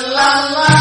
la la